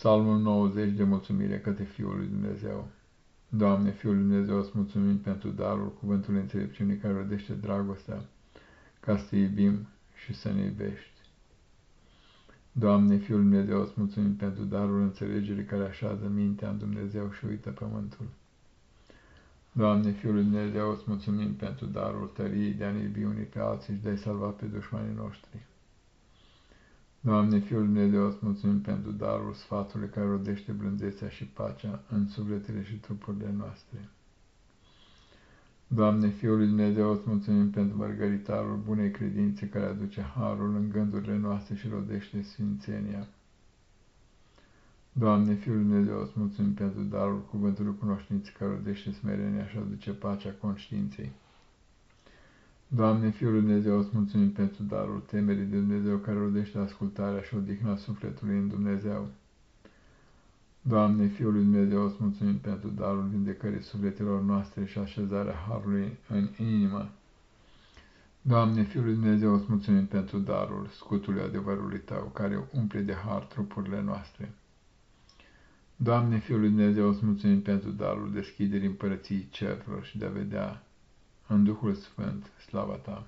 Psalmul 90 de mulțumire către Fiul lui Dumnezeu. Doamne, Fiul lui Dumnezeu, îți mulțumim pentru darul cuvântului înțelepciunii care rodește dragostea, ca să te iubim și să ne iubești. Doamne, Fiul lui Dumnezeu, îți mulțumim pentru darul înțelegerii care așează mintea în Dumnezeu și uită pământul. Doamne, Fiul lui Dumnezeu, îți mulțumim pentru darul tăriei de a ne iubi unii pe alții și de a-i salva pe dușmanii noștri. Doamne, Fiul Dumnezeu, îți mulțumim pentru darul sfatului care rodește blândețea și pacea în sufletele și trupurile noastre. Doamne, Fiul lui Dumnezeu, îți mulțumim pentru mărgăritarul bunei credințe care aduce harul în gândurile noastre și rodește sfințenia. Doamne, Fiul lui Dumnezeu, îți mulțumim pentru darul cuvântului cunoștinței care rodește smerenia și aduce pacea conștiinței. Doamne, Fiul lui Dumnezeu, îți mulțumim pentru darul temerii de Dumnezeu care rodește ascultarea și odihna sufletului în Dumnezeu. Doamne, Fiul lui Dumnezeu, îți mulțumim pentru darul vindecării sufletelor noastre și așezarea Harului în inimă. Doamne, Fiul lui Dumnezeu, îți mulțumim pentru darul scutului adevărului Tău, care umple de har trupurile noastre. Doamne, Fiul lui Dumnezeu, îți mulțumim pentru darul deschiderii împărăției cerurilor și de a vedea în Duhul Sfânt, slava ta.